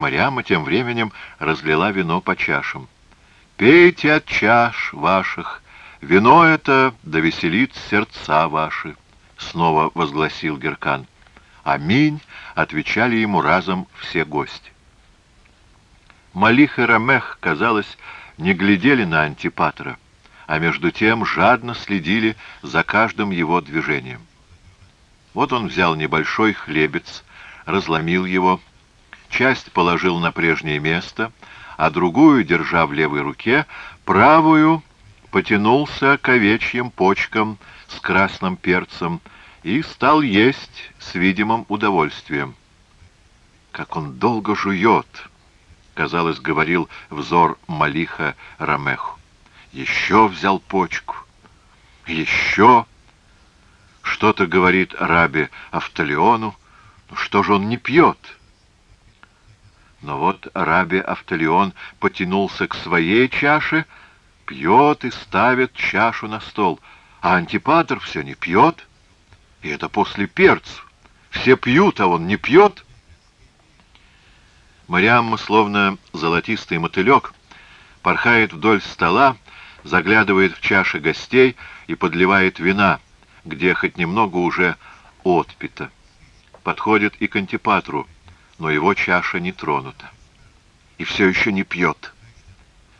Мариамма тем временем разлила вино по чашам. «Пейте от чаш ваших, вино это довеселит сердца ваши», — снова возгласил Геркан. «Аминь», — отвечали ему разом все гости. Малих и Рамех, казалось, не глядели на Антипатра, а между тем жадно следили за каждым его движением. Вот он взял небольшой хлебец, разломил его, часть положил на прежнее место, а другую, держа в левой руке, правую потянулся к овечьим почкам с красным перцем и стал есть с видимым удовольствием. Как он долго жует! казалось, говорил взор Малиха Рамеху. Еще взял почку. Еще... Что-то говорит Раби Автолеону. Ну что же он не пьет? Но вот Раби Автолеон потянулся к своей чаше, пьет и ставит чашу на стол, а Антипатр все не пьет. И это после перцу. Все пьют, а он не пьет. Мариамма, словно золотистый мотылек, порхает вдоль стола, заглядывает в чаши гостей и подливает вина, где хоть немного уже отпито. Подходит и к антипатру, но его чаша не тронута. И все еще не пьет.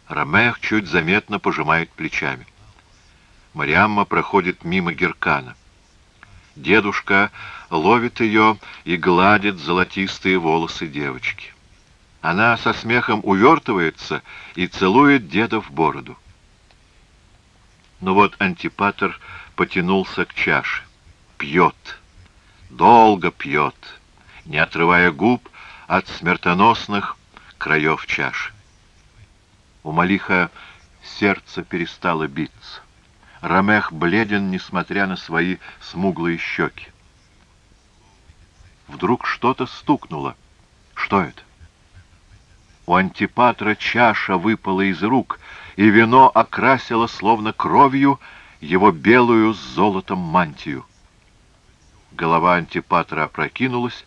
Ромех чуть заметно пожимает плечами. Мариамма проходит мимо Геркана. Дедушка ловит ее и гладит золотистые волосы девочки. Она со смехом увертывается и целует деда в бороду. Но вот антипатор потянулся к чаше. Пьет. Долго пьет, не отрывая губ от смертоносных краев чаши. У Малиха сердце перестало биться. Рамех бледен, несмотря на свои смуглые щеки. Вдруг что-то стукнуло. Что это? У Антипатра чаша выпала из рук, и вино окрасило, словно кровью, его белую с золотом мантию. Голова Антипатра опрокинулась,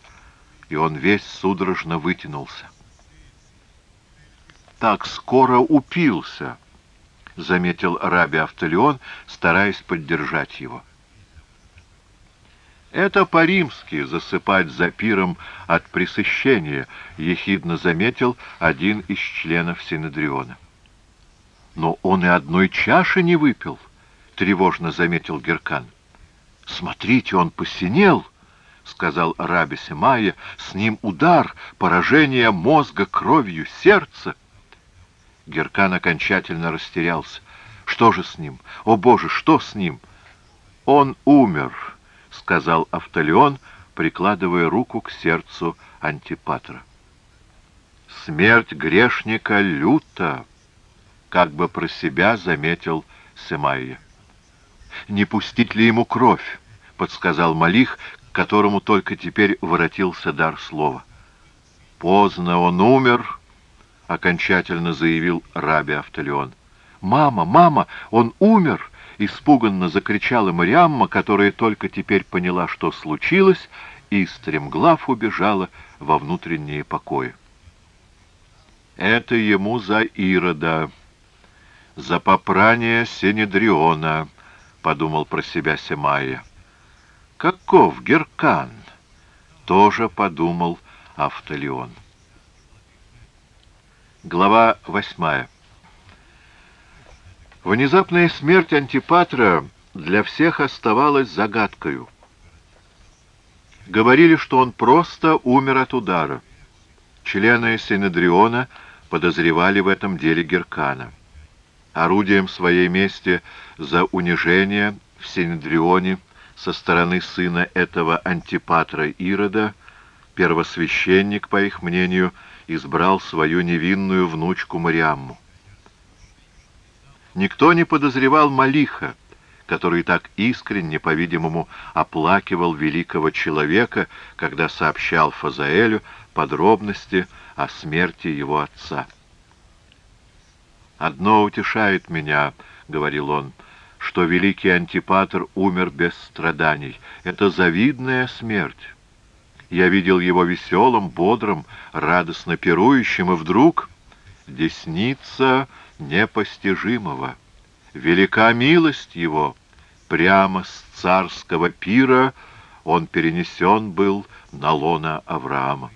и он весь судорожно вытянулся. «Так скоро упился», — заметил Раби Автолеон, стараясь поддержать его. Это по-римски засыпать за пиром от пресыщения, ехидно заметил один из членов Синедриона. Но он и одной чаши не выпил, тревожно заметил Геркан. Смотрите, он посинел, сказал Раби Семая, с ним удар, поражение мозга кровью сердца. Геркан окончательно растерялся. Что же с ним? О, Боже, что с ним? Он умер, — сказал Автолеон, прикладывая руку к сердцу Антипатра. «Смерть грешника люта!» — как бы про себя заметил Семайя. «Не пустить ли ему кровь?» — подсказал Малих, которому только теперь воротился дар слова. «Поздно он умер», — окончательно заявил Раби Автолеон. «Мама, мама, он умер!» Испуганно закричала Мариамма, которая только теперь поняла, что случилось, и стремглав убежала во внутренние покои. «Это ему за Ирода, за попрание Синедриона», — подумал про себя Семайя. «Каков Геркан?» — тоже подумал Автолеон. Глава восьмая. Внезапная смерть Антипатра для всех оставалась загадкою. Говорили, что он просто умер от удара. Члены Синедриона подозревали в этом деле Геркана. Орудием своей мести за унижение в Синедрионе со стороны сына этого Антипатра Ирода первосвященник, по их мнению, избрал свою невинную внучку Мариамму. Никто не подозревал Малиха, который так искренне, по-видимому, оплакивал великого человека, когда сообщал Фазаэлю подробности о смерти его отца. «Одно утешает меня», — говорил он, — «что великий Антипатр умер без страданий. Это завидная смерть. Я видел его веселым, бодрым, радостно пирующим, и вдруг десница непостижимого. Велика милость его, прямо с царского пира он перенесен был на лона Авраама.